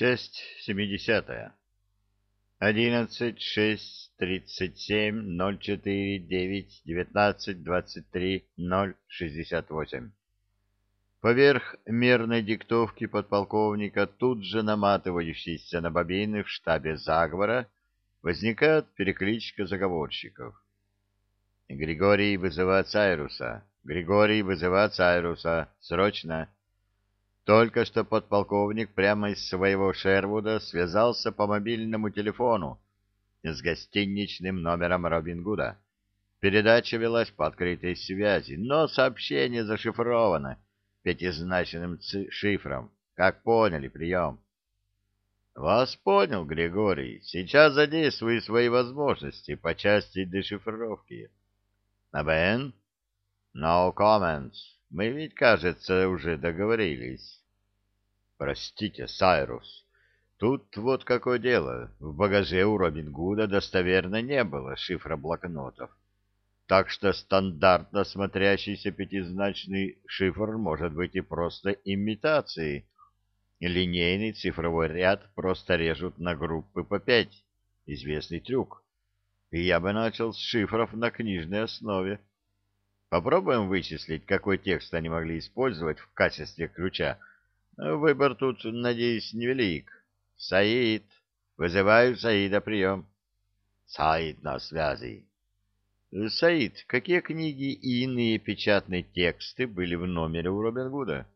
Часть 70. 11, 6, 37, 04, 9, 19, 23, 0, 68. Поверх мерной диктовки подполковника, тут же наматывающейся на бобины в штабе заговора, возникает перекличка заговорщиков. Григорий вызывает Сайруса. Григорий вызывает Сайруса. Срочно. Только что подполковник прямо из своего Шервуда связался по мобильному телефону с гостиничным номером Робин Гуда. Передача велась по открытой связи, но сообщение зашифровано пятизначным шифром. Как поняли, прием. Вас понял, Григорий. Сейчас задействую свои возможности по части дешифровки. Абен? No comments. Мы ведь, кажется, уже договорились. Простите, Сайрус. Тут вот какое дело. В багаже у Робин Гуда достоверно не было шифра блокнотов. Так что стандартно смотрящийся пятизначный шифр может быть и просто имитацией. Линейный цифровой ряд просто режут на группы по пять. Известный трюк. И я бы начал с шифров на книжной основе. Попробуем вычислить, какой текст они могли использовать в качестве ключа. Выбор тут, надеюсь, невелик. Саид. Вызываю Саида прием. Саид на связи. Саид, какие книги и иные печатные тексты были в номере у Робин Гуда?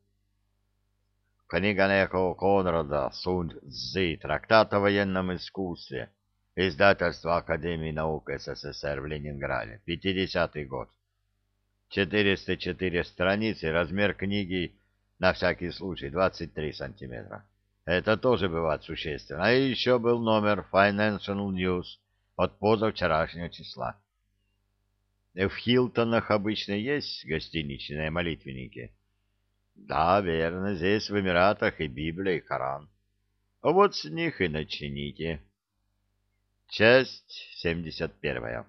Книга Неко Конрада «Сунд Цзы. Трактат о военном искусстве». Издательство Академии наук СССР в Ленинграде. 50-й год. 404 страницы, размер книги на всякий случай 23 сантиметра. Это тоже бывает существенно. А еще был номер Financial News от позавчерашнего числа. В Хилтонах обычно есть гостиничные молитвенники? Да, верно, здесь в Эмиратах и Библия, и Коран. А вот с них и начините. Часть 71.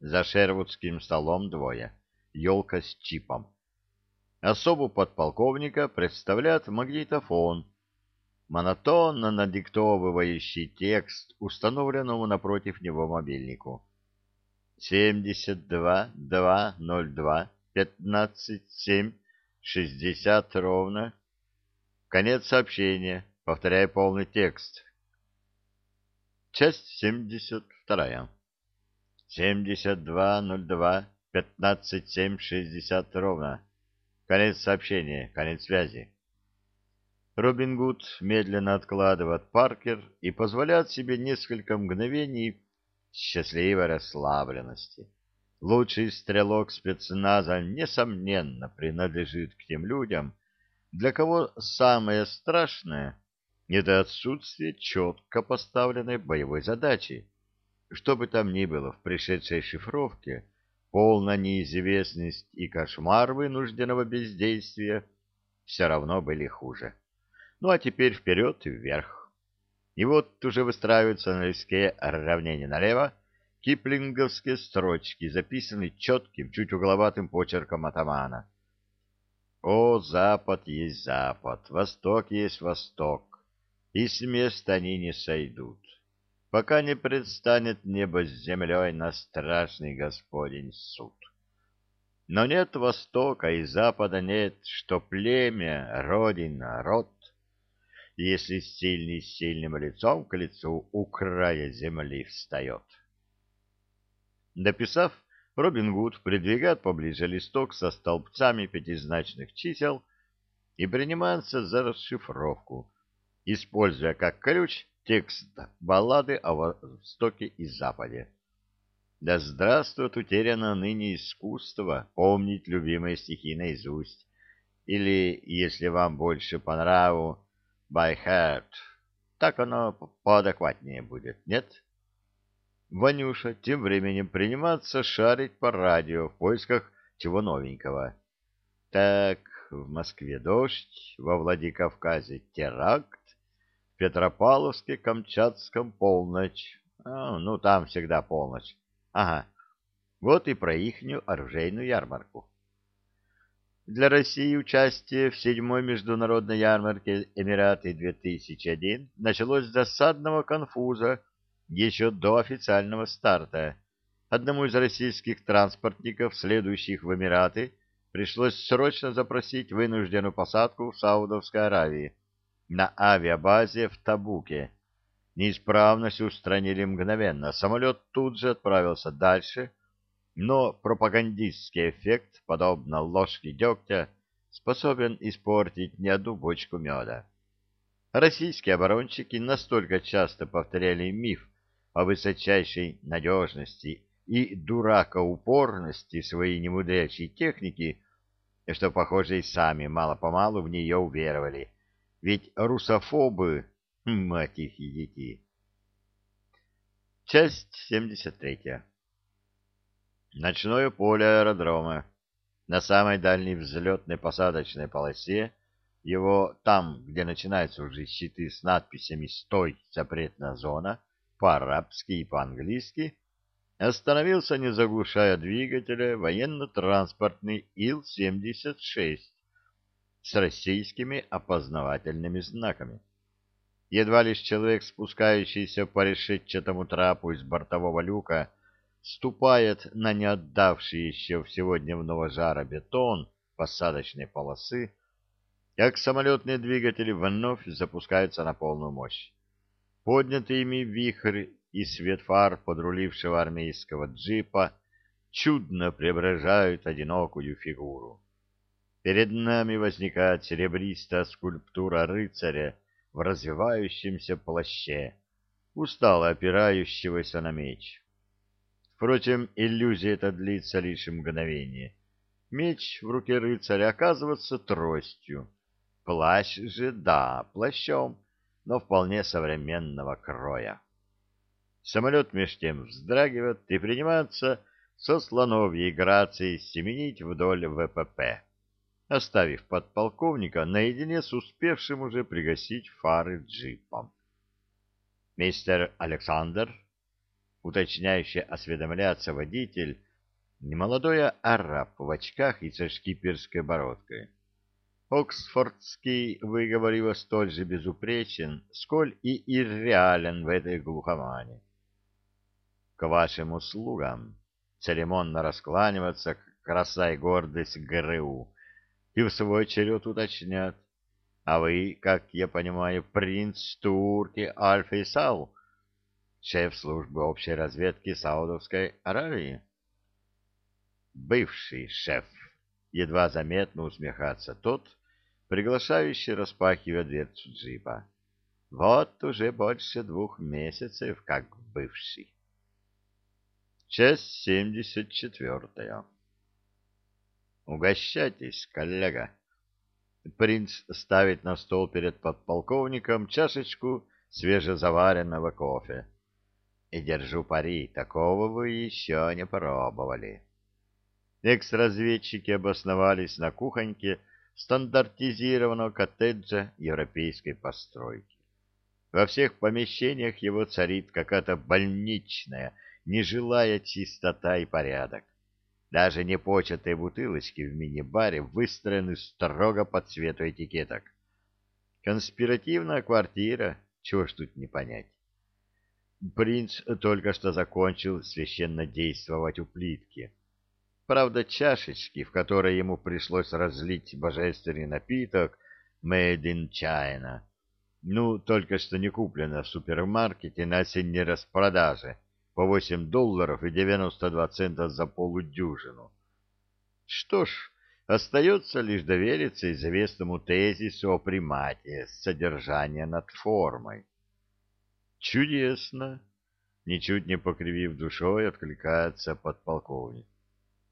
За шервудским столом двое. Елка с чипом. Особу подполковника представляет магнитофон, монотонно надиктовывающий текст установленному напротив него мобильнику. 72 202 15 7 60 ровно. Конец сообщения. Повторяю полный текст. Часть 72. 7202 15 ровно. Конец сообщения, конец связи. Робин Гуд медленно откладывает Паркер и позволяет себе несколько мгновений счастливой расслабленности. Лучший стрелок спецназа, несомненно, принадлежит к тем людям, для кого самое страшное — это отсутствие четко поставленной боевой задачи. Что бы там ни было в пришедшей шифровке, полная неизвестность и кошмар вынужденного бездействия все равно были хуже. Ну а теперь вперед и вверх. И вот уже выстраиваются на лиске равнения налево киплинговские строчки, записанные четким, чуть угловатым почерком атамана. О, запад есть запад, восток есть восток, и с места они не сойдут пока не предстанет небо с землей на страшный Господень суд. Но нет востока и запада нет, что племя, родина, род, если сильный с сильным лицом к лицу у края земли встает. Дописав, Робин Гуд придвигает поближе листок со столбцами пятизначных чисел и принимается за расшифровку, используя как ключ Текст баллады о Востоке и Западе. Да здравствует утеряно ныне искусство помнить любимые стихи наизусть. Или, если вам больше по нраву, by heart. Так оно поадекватнее будет, нет? Ванюша тем временем принимается шарить по радио в поисках чего новенького. Так, в Москве дождь, во Владикавказе теракт, Петропавловске-Камчатском полночь. А, ну, там всегда полночь. Ага, вот и про ихнюю оружейную ярмарку. Для России участие в седьмой международной ярмарке «Эмираты-2001» началось с досадного конфуза еще до официального старта. Одному из российских транспортников, следующих в Эмираты, пришлось срочно запросить вынужденную посадку в Саудовской Аравии на авиабазе в Табуке. Неисправность устранили мгновенно, самолет тут же отправился дальше, но пропагандистский эффект, подобно ложке дегтя, способен испортить не одну бочку меда. Российские оборонщики настолько часто повторяли миф о высочайшей надежности и дуракоупорности своей немудрящей техники, что, похоже, и сами мало-помалу в нее уверовали. Ведь русофобы, мать их едите. Часть 73. Ночное поле аэродрома. На самой дальней взлетной посадочной полосе, его там, где начинаются уже щиты с надписями «Стой! Запретная зона», по-арабски и по-английски, остановился, не заглушая двигателя, военно-транспортный Ил-76 с российскими опознавательными знаками. Едва лишь человек, спускающийся по решетчатому трапу из бортового люка, ступает на не отдавший еще всего дневного жара бетон посадочной полосы, как самолетные двигатели вновь запускаются на полную мощь. Поднятый ими вихрь и свет фар подрулившего армейского джипа чудно преображают одинокую фигуру. Перед нами возникает серебристая скульптура рыцаря в развивающемся плаще, устало опирающегося на меч. Впрочем, иллюзия эта длится лишь мгновение. Меч в руке рыцаря оказывается тростью. Плащ же, да, плащом, но вполне современного кроя. Самолет меж тем вздрагивает и принимается со слоновьей грацией семенить вдоль ВПП, оставив подполковника наедине с успевшим уже пригасить фары джипом. «Мистер Александр?» уточняюще осведомляется водитель, немолодой араб в очках и со шкиперской бородкой. Оксфордский выговор его столь же безупречен, сколь и ирреален в этой глухомане. К вашим услугам церемонно раскланиваться краса и гордость ГРУ и в свой черед уточнят. А вы, как я понимаю, принц Турки Аль-Фейсал, шеф службы общей разведки Саудовской Аравии? Бывший шеф, едва заметно усмехаться тот, приглашающий распахивая дверцу джипа. Вот уже больше двух месяцев как бывший. Часть семьдесят четвертая. Угощайтесь, коллега. Принц ставит на стол перед подполковником чашечку свежезаваренного кофе и держу пари, такого вы еще не пробовали. Экс-разведчики обосновались на кухоньке стандартизированного коттеджа европейской постройки. Во всех помещениях его царит какая-то больничная, нежилая чистота и порядок. Даже непочатые бутылочки в мини-баре выстроены строго по цвету этикеток. Конспиративная квартира, чего ж тут не понять. Принц только что закончил священно действовать у плитки. Правда, чашечки, в которые ему пришлось разлить божественный напиток «Made in China», ну, только что не куплено в супермаркете на осенней распродаже по 8 долларов и 92 цента за полудюжину. Что ж, остается лишь довериться известному тезису о примате содержания над формой. Чудесно! Ничуть не покривив душой, откликается подполковник.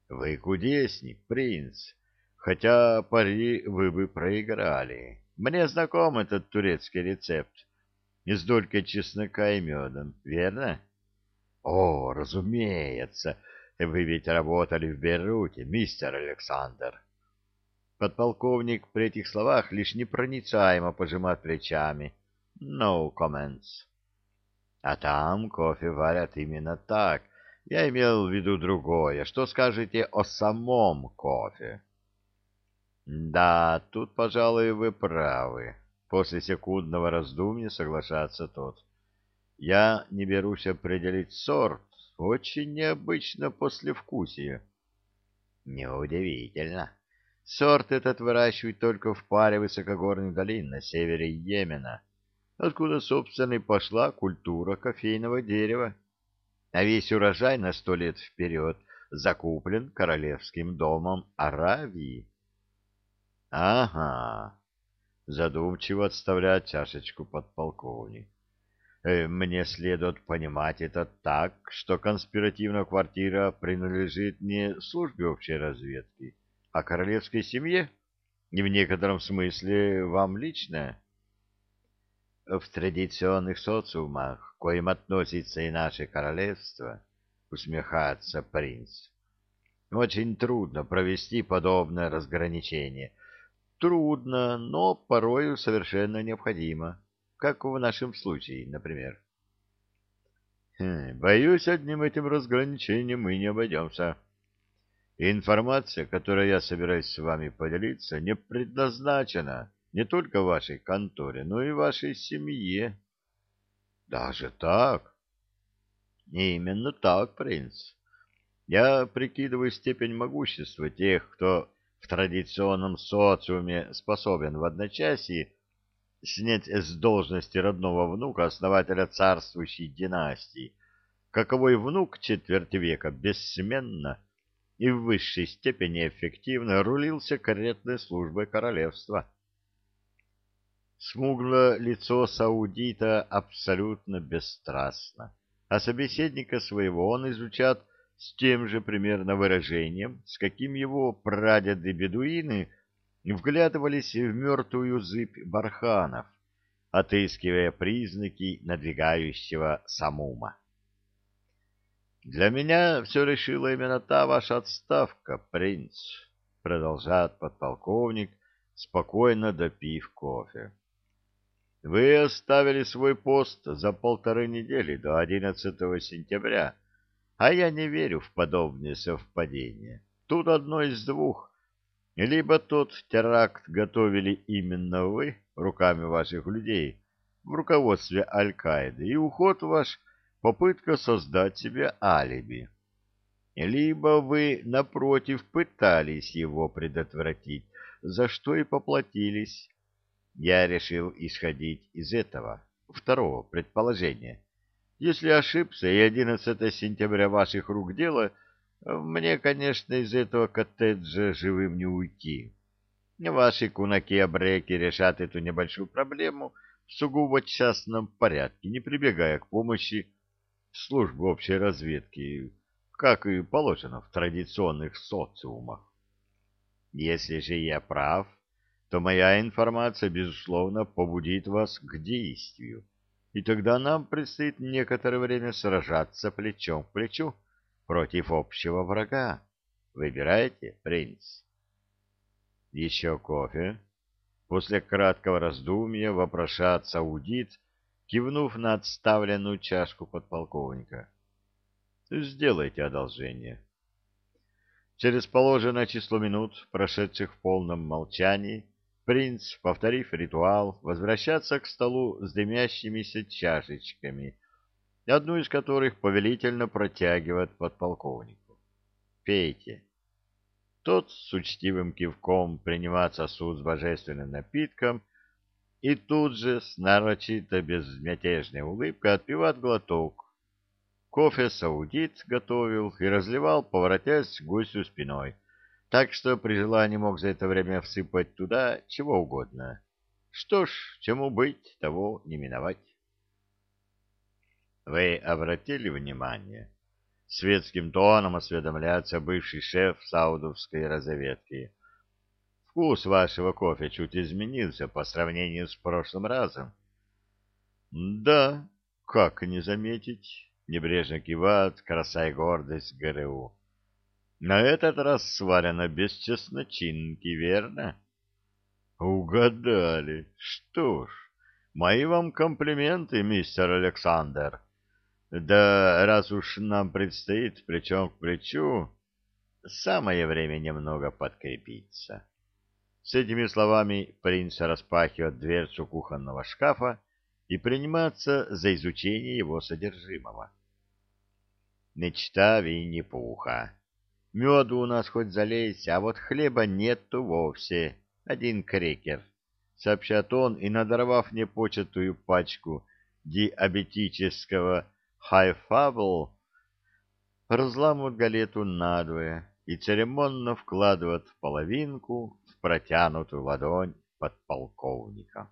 Вы кудесник, принц, хотя пари вы бы проиграли. Мне знаком этот турецкий рецепт. Из долькой чеснока и медом, верно? О, разумеется, вы ведь работали в Бейруте, мистер Александр. Подполковник при этих словах лишь непроницаемо пожимает плечами. No comments. А там кофе варят именно так. Я имел в виду другое. Что скажете о самом кофе? Да, тут, пожалуй, вы правы. После секундного раздумья соглашается тот. Я не берусь определить сорт. Очень необычно послевкусие. Неудивительно. Сорт этот выращивают только в паре высокогорных долин на севере Йемена, откуда, собственно, и пошла культура кофейного дерева. А весь урожай на сто лет вперед закуплен королевским домом Аравии. Ага, задумчиво отставляет чашечку подполковник. Э, мне следует понимать это так, что конспиративная квартира принадлежит не службе общей разведки, а королевской семье, и в некотором смысле вам лично. В традиционных социумах, к коим относится и наше королевство, усмехается принц, очень трудно провести подобное разграничение. Трудно, но порою совершенно необходимо, как в нашем случае, например. Хм, боюсь, одним этим разграничением мы не обойдемся. Информация, которой я собираюсь с вами поделиться, не предназначена не только вашей конторе, но и вашей семье. Даже так? Именно так, принц. Я прикидываю степень могущества тех, кто в традиционном социуме способен в одночасье снять с должности родного внука основателя царствующей династии, каковой внук четверти века бессменно и в высшей степени эффективно рулил секретной службой королевства. Смугло лицо саудита абсолютно бесстрастно, а собеседника своего он изучает с тем же примерно выражением, с каким его прадеды-бедуины вглядывались в мертвую зыбь барханов, отыскивая признаки надвигающего самума. «Для меня все решила именно та ваша отставка, принц», — продолжает подполковник, спокойно допив кофе. «Вы оставили свой пост за полторы недели до 11 сентября, а я не верю в подобные совпадения. Тут одно из двух. Либо тот теракт готовили именно вы, руками ваших людей, в руководстве Аль-Каиды, и уход ваш попытка создать себе алиби. Либо вы, напротив, пытались его предотвратить, за что и поплатились. Я решил исходить из этого, второго предположения. Если ошибся, и 11 сентября ваших рук дело, мне, конечно, из этого коттеджа живым не уйти. Ваши кунаки-абреки решат эту небольшую проблему в сугубо частном порядке, не прибегая к помощи службы общей разведки, как и положено в традиционных социумах. Если же я прав, то моя информация, безусловно, побудит вас к действию, и тогда нам предстоит некоторое время сражаться плечом к плечу против общего врага. Выбирайте, принц. Еще кофе. После краткого раздумья вопрошат саудит, кивнув на отставленную чашку подполковника. «Сделайте одолжение». Через положенное число минут, прошедших в полном молчании, принц, повторив ритуал, возвращается к столу с дымящимися чашечками, одну из которых повелительно протягивает подполковнику. «Пейте». Тот с учтивым кивком принимает сосуд с божественным напитком — и тут же с нарочито безмятежной улыбкой отпивает глоток. Кофе саудит готовил и разливал, поворотясь гостю спиной, так что при желании мог за это время всыпать туда чего угодно. Что ж, чему быть, того не миновать. Вы обратили внимание? Светским тоном осведомляется бывший шеф саудовской разведки — Вкус вашего кофе чуть изменился по сравнению с прошлым разом. — Да, как не заметить, — небрежно кивает краса и гордость ГРУ. — На этот раз сварено без чесночинки, верно? — Угадали. Что ж, мои вам комплименты, мистер Александр. Да раз уж нам предстоит плечом к плечу, самое время немного подкрепиться. С этими словами принц распахивает дверцу кухонного шкафа и принимается за изучение его содержимого. Мечта Винни-Пуха. Меду у нас хоть залезь, а вот хлеба нету вовсе. Один крекер, — сообщает он, и, надорвав непочатую пачку диабетического high fibre, разламывает галету надвое и церемонно вкладывает половинку в протянутую ладонь подполковника.